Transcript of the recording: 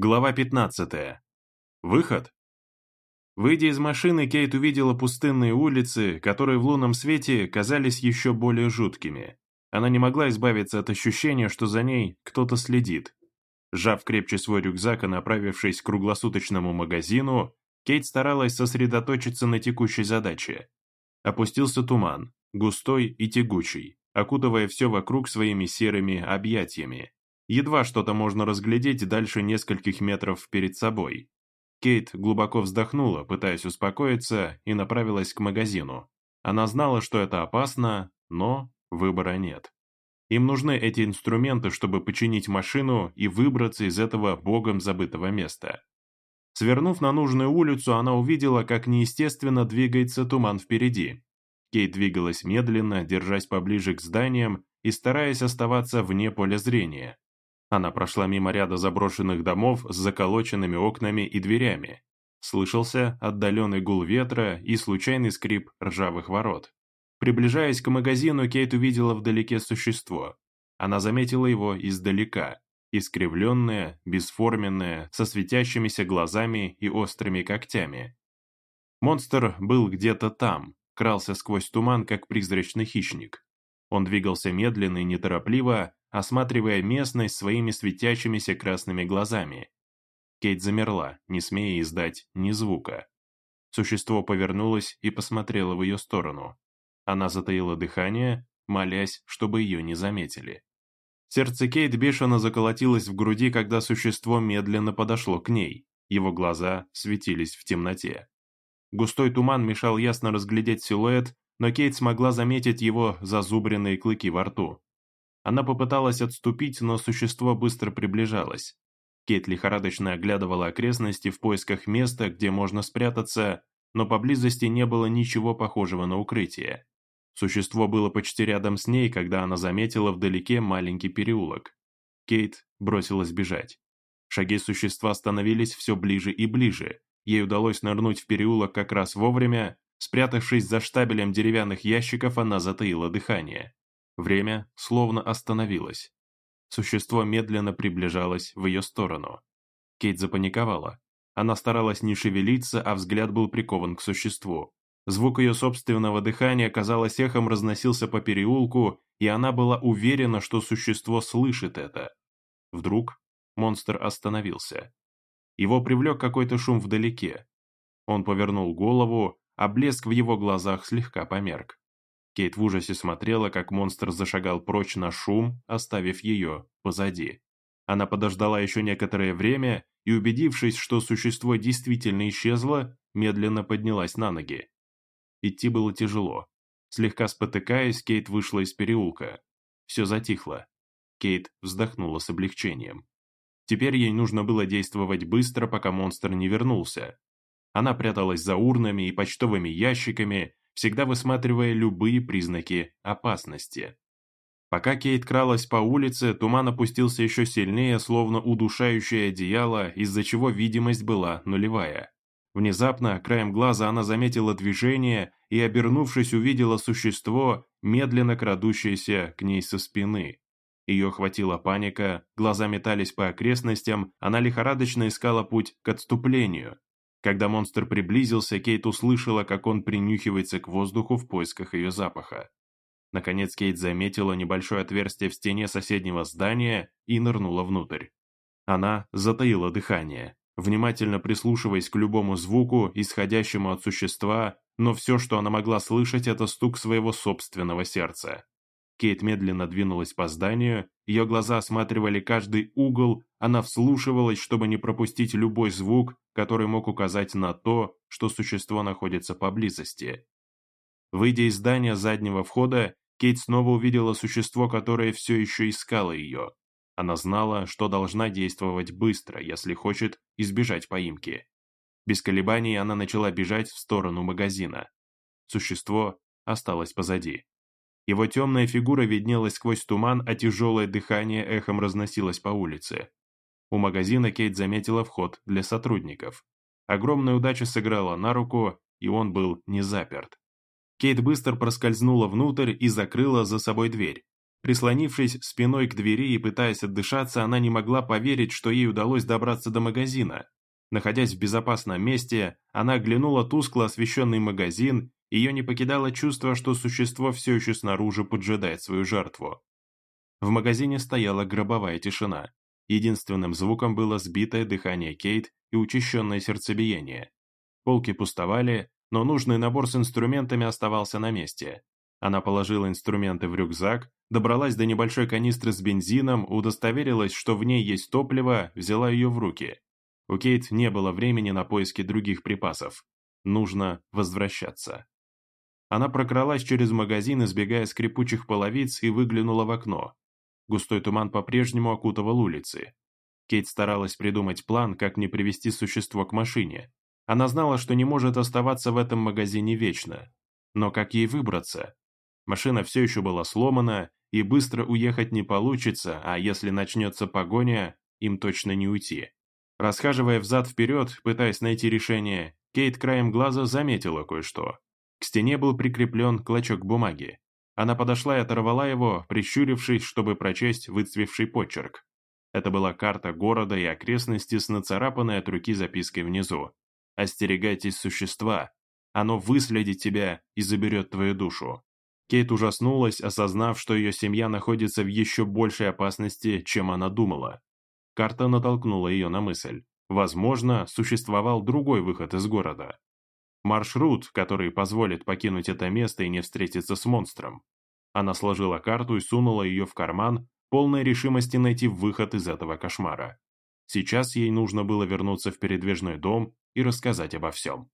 Глава 15. Выход? Выйдя из машины, Кейт увидела пустынные улицы, которые в лунном свете казались еще более жуткими. Она не могла избавиться от ощущения, что за ней кто-то следит. Сжав крепче свой рюкзак и направившись к круглосуточному магазину, Кейт старалась сосредоточиться на текущей задаче. Опустился туман, густой и тягучий, окутывая все вокруг своими серыми объятиями. Едва что-то можно разглядеть дальше нескольких метров перед собой. Кейт глубоко вздохнула, пытаясь успокоиться, и направилась к магазину. Она знала, что это опасно, но выбора нет. Им нужны эти инструменты, чтобы починить машину и выбраться из этого богом забытого места. Свернув на нужную улицу, она увидела, как неестественно двигается туман впереди. Кейт двигалась медленно, держась поближе к зданиям и стараясь оставаться вне поля зрения. Она прошла мимо ряда заброшенных домов с заколоченными окнами и дверями. Слышался отдаленный гул ветра и случайный скрип ржавых ворот. Приближаясь к магазину, Кейт увидела вдалеке существо. Она заметила его издалека, искривленное, бесформенное, со светящимися глазами и острыми когтями. Монстр был где-то там, крался сквозь туман, как призрачный хищник. Он двигался медленно и неторопливо, осматривая местность своими светящимися красными глазами. Кейт замерла, не смея издать ни звука. Существо повернулось и посмотрело в ее сторону. Она затаила дыхание, молясь, чтобы ее не заметили. Сердце Кейт бешено заколотилось в груди, когда существо медленно подошло к ней. Его глаза светились в темноте. Густой туман мешал ясно разглядеть силуэт, но Кейт смогла заметить его зазубренные клыки во рту. Она попыталась отступить, но существо быстро приближалось. Кейт лихорадочно оглядывала окрестности в поисках места, где можно спрятаться, но поблизости не было ничего похожего на укрытие. Существо было почти рядом с ней, когда она заметила вдалеке маленький переулок. Кейт бросилась бежать. Шаги существа становились все ближе и ближе. Ей удалось нырнуть в переулок как раз вовремя. Спрятавшись за штабелем деревянных ящиков, она затаила дыхание. Время словно остановилось. Существо медленно приближалось в ее сторону. Кейт запаниковала. Она старалась не шевелиться, а взгляд был прикован к существу. Звук ее собственного дыхания, казалось, эхом разносился по переулку, и она была уверена, что существо слышит это. Вдруг монстр остановился. Его привлек какой-то шум вдалеке. Он повернул голову, а блеск в его глазах слегка померк. Кейт в ужасе смотрела, как монстр зашагал прочь на шум, оставив ее позади. Она подождала еще некоторое время и, убедившись, что существо действительно исчезло, медленно поднялась на ноги. Идти было тяжело. Слегка спотыкаясь, Кейт вышла из переулка. Все затихло. Кейт вздохнула с облегчением. Теперь ей нужно было действовать быстро, пока монстр не вернулся. Она пряталась за урнами и почтовыми ящиками, всегда высматривая любые признаки опасности. Пока Кейт кралась по улице, туман опустился еще сильнее, словно удушающее одеяло, из-за чего видимость была нулевая. Внезапно, краем глаза она заметила движение и, обернувшись, увидела существо, медленно крадущееся к ней со спины. Ее охватила паника, глаза метались по окрестностям, она лихорадочно искала путь к отступлению. Когда монстр приблизился, Кейт услышала, как он принюхивается к воздуху в поисках ее запаха. Наконец Кейт заметила небольшое отверстие в стене соседнего здания и нырнула внутрь. Она затаила дыхание, внимательно прислушиваясь к любому звуку, исходящему от существа, но все, что она могла слышать, это стук своего собственного сердца. Кейт медленно двинулась по зданию, ее глаза осматривали каждый угол, она вслушивалась, чтобы не пропустить любой звук, который мог указать на то, что существо находится поблизости. Выйдя из здания заднего входа, Кейт снова увидела существо, которое все еще искало ее. Она знала, что должна действовать быстро, если хочет избежать поимки. Без колебаний она начала бежать в сторону магазина. Существо осталось позади. Его темная фигура виднелась сквозь туман, а тяжелое дыхание эхом разносилось по улице. У магазина Кейт заметила вход для сотрудников. Огромная удача сыграла на руку, и он был не заперт. Кейт быстро проскользнула внутрь и закрыла за собой дверь. Прислонившись спиной к двери и пытаясь отдышаться, она не могла поверить, что ей удалось добраться до магазина. Находясь в безопасном месте, она оглянула тускло освещенный магазин, ее не покидало чувство, что существо все еще снаружи поджидает свою жертву. В магазине стояла гробовая тишина. Единственным звуком было сбитое дыхание Кейт и учащенное сердцебиение. Полки пустовали, но нужный набор с инструментами оставался на месте. Она положила инструменты в рюкзак, добралась до небольшой канистры с бензином, удостоверилась, что в ней есть топливо, взяла ее в руки. У Кейт не было времени на поиски других припасов. Нужно возвращаться. Она прокралась через магазин, избегая скрипучих половиц, и выглянула в окно. Густой туман по-прежнему окутывал улицы. Кейт старалась придумать план, как не привести существо к машине. Она знала, что не может оставаться в этом магазине вечно. Но как ей выбраться? Машина все еще была сломана, и быстро уехать не получится, а если начнется погоня, им точно не уйти. Расхаживая взад-вперед, пытаясь найти решение, Кейт краем глаза заметила кое-что. К стене был прикреплен клочок бумаги. Она подошла и оторвала его, прищурившись, чтобы прочесть выцвевший почерк. Это была карта города и окрестности с нацарапанной от руки запиской внизу. «Остерегайтесь существа. Оно выследит тебя и заберет твою душу». Кейт ужаснулась, осознав, что ее семья находится в еще большей опасности, чем она думала. Карта натолкнула ее на мысль. Возможно, существовал другой выход из города. Маршрут, который позволит покинуть это место и не встретиться с монстром. Она сложила карту и сунула ее в карман, полной решимости найти выход из этого кошмара. Сейчас ей нужно было вернуться в передвижной дом и рассказать обо всем.